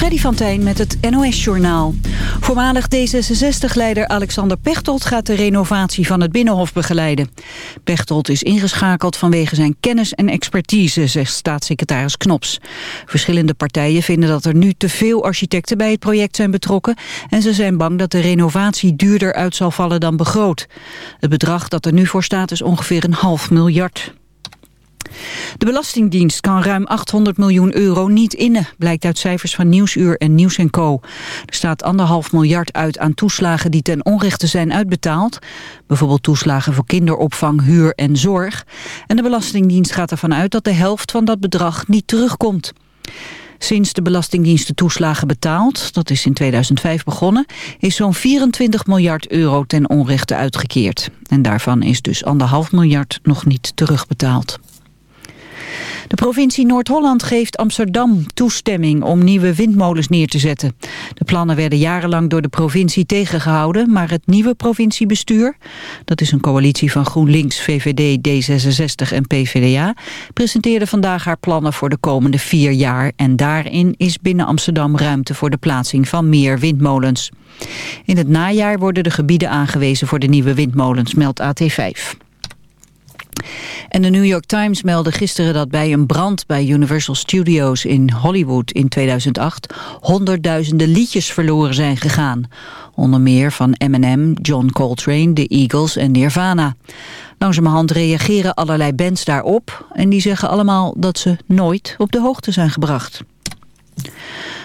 Freddy van Tijn met het NOS-journaal. Voormalig D66-leider Alexander Pechtold gaat de renovatie van het Binnenhof begeleiden. Pechtold is ingeschakeld vanwege zijn kennis en expertise, zegt staatssecretaris Knops. Verschillende partijen vinden dat er nu te veel architecten bij het project zijn betrokken... en ze zijn bang dat de renovatie duurder uit zal vallen dan begroot. Het bedrag dat er nu voor staat is ongeveer een half miljard. De Belastingdienst kan ruim 800 miljoen euro niet innen, blijkt uit cijfers van Nieuwsuur en Nieuws Co. Er staat anderhalf miljard uit aan toeslagen die ten onrechte zijn uitbetaald. Bijvoorbeeld toeslagen voor kinderopvang, huur en zorg. En de Belastingdienst gaat ervan uit dat de helft van dat bedrag niet terugkomt. Sinds de Belastingdienst de toeslagen betaalt, dat is in 2005 begonnen, is zo'n 24 miljard euro ten onrechte uitgekeerd. En daarvan is dus anderhalf miljard nog niet terugbetaald. De provincie Noord-Holland geeft Amsterdam toestemming om nieuwe windmolens neer te zetten. De plannen werden jarenlang door de provincie tegengehouden, maar het nieuwe provinciebestuur, dat is een coalitie van GroenLinks, VVD, D66 en PVDA, presenteerde vandaag haar plannen voor de komende vier jaar en daarin is binnen Amsterdam ruimte voor de plaatsing van meer windmolens. In het najaar worden de gebieden aangewezen voor de nieuwe windmolens, meldt AT5. En de New York Times meldde gisteren dat bij een brand bij Universal Studios in Hollywood in 2008 honderdduizenden liedjes verloren zijn gegaan. Onder meer van Eminem, John Coltrane, The Eagles en Nirvana. Langzamerhand reageren allerlei bands daarop en die zeggen allemaal dat ze nooit op de hoogte zijn gebracht.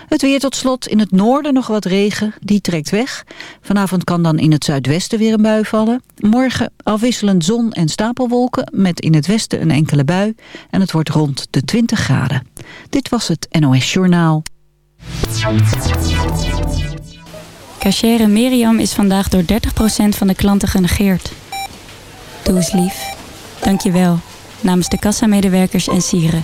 Het weer tot slot. In het noorden nog wat regen. Die trekt weg. Vanavond kan dan in het zuidwesten weer een bui vallen. Morgen afwisselend zon en stapelwolken. Met in het westen een enkele bui. En het wordt rond de 20 graden. Dit was het NOS Journaal. Cachere Miriam is vandaag door 30% van de klanten genegeerd. Doe eens lief. Dank je wel. Namens de kassamedewerkers en sieren.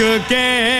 Again.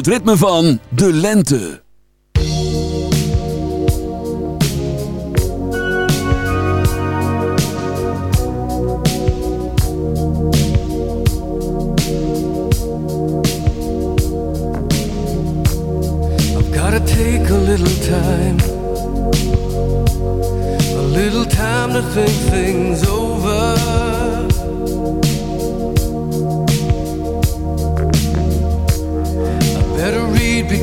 het ritme van de lente. I've take a little time, a little time to think things over.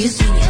You see me.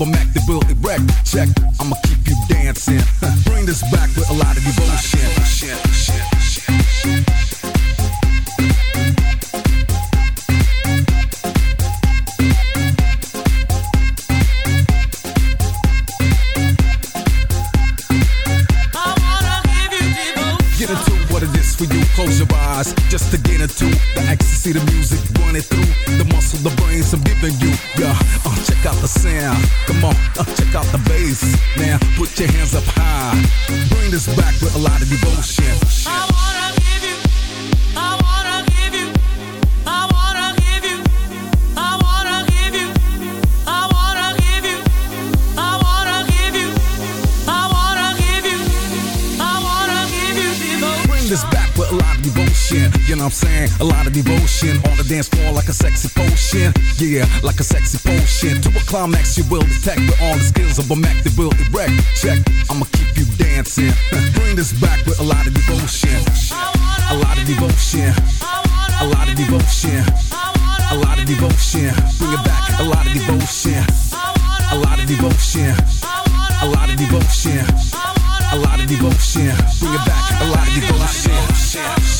maar maak de bult ik break. Check, With All the skills of a Mac that will erect. Check, I'ma keep you dancing. Bring this back with a lot of devotion. A lot of devotion. A lot of devotion. A lot of devotion. Bring it back. A lot of devotion. A lot of devotion. A lot of devotion. A lot of devotion. Bring it back. A lot of devotion.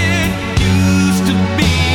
be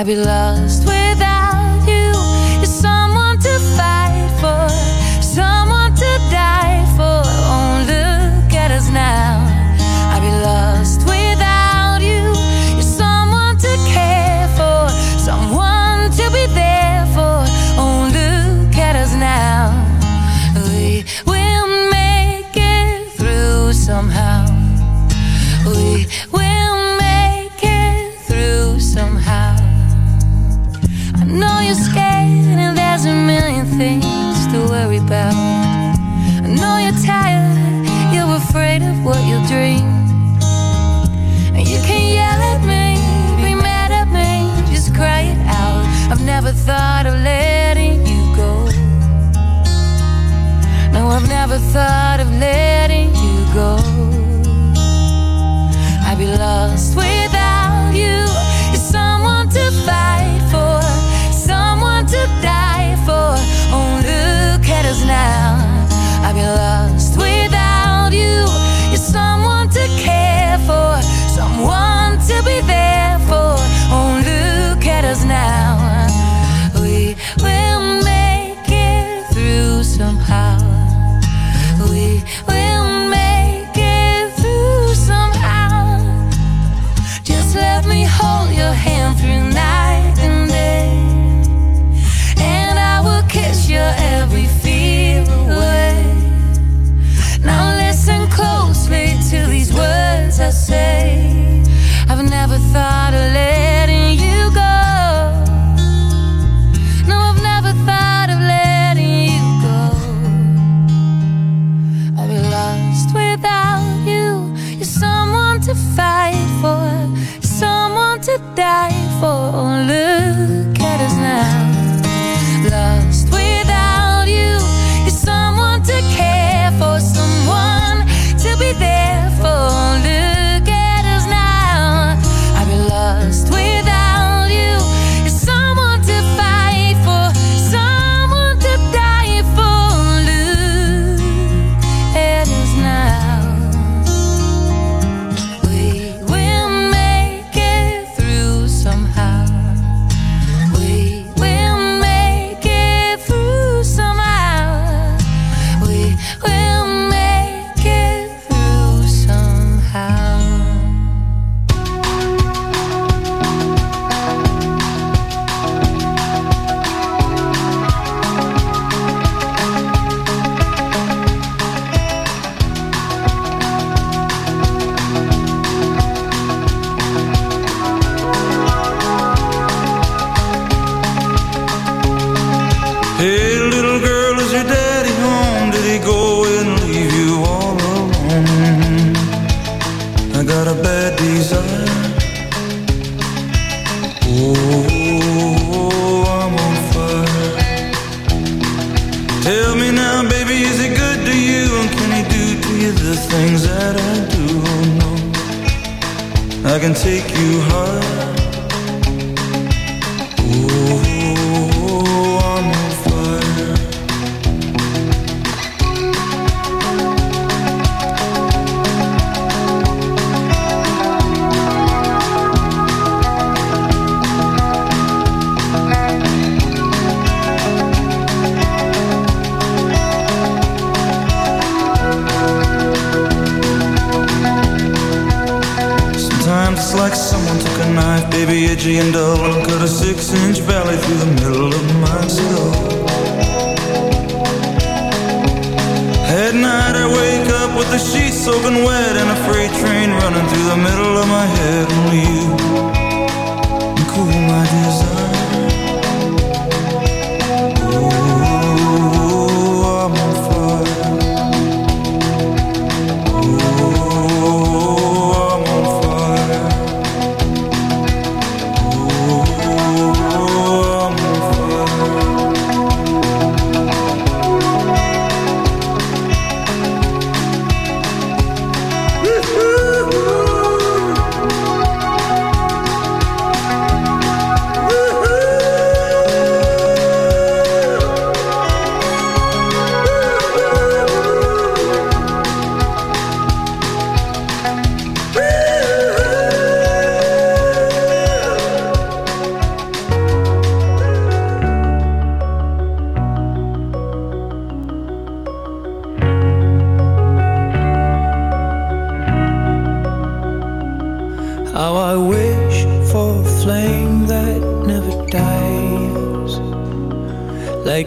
I'd be lost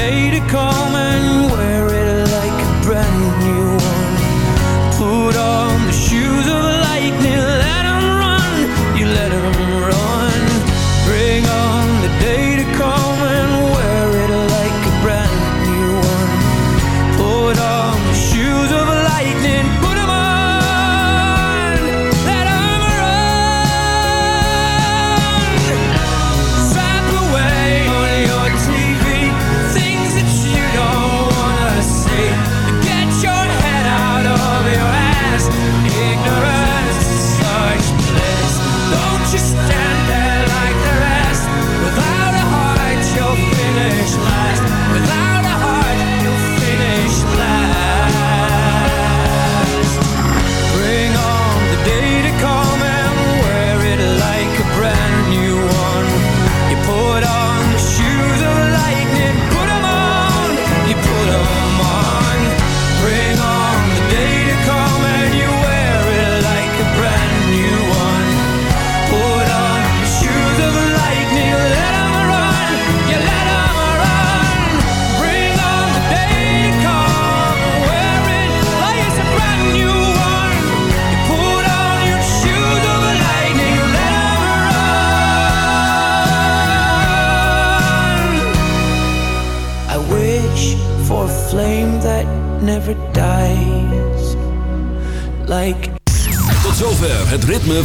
day to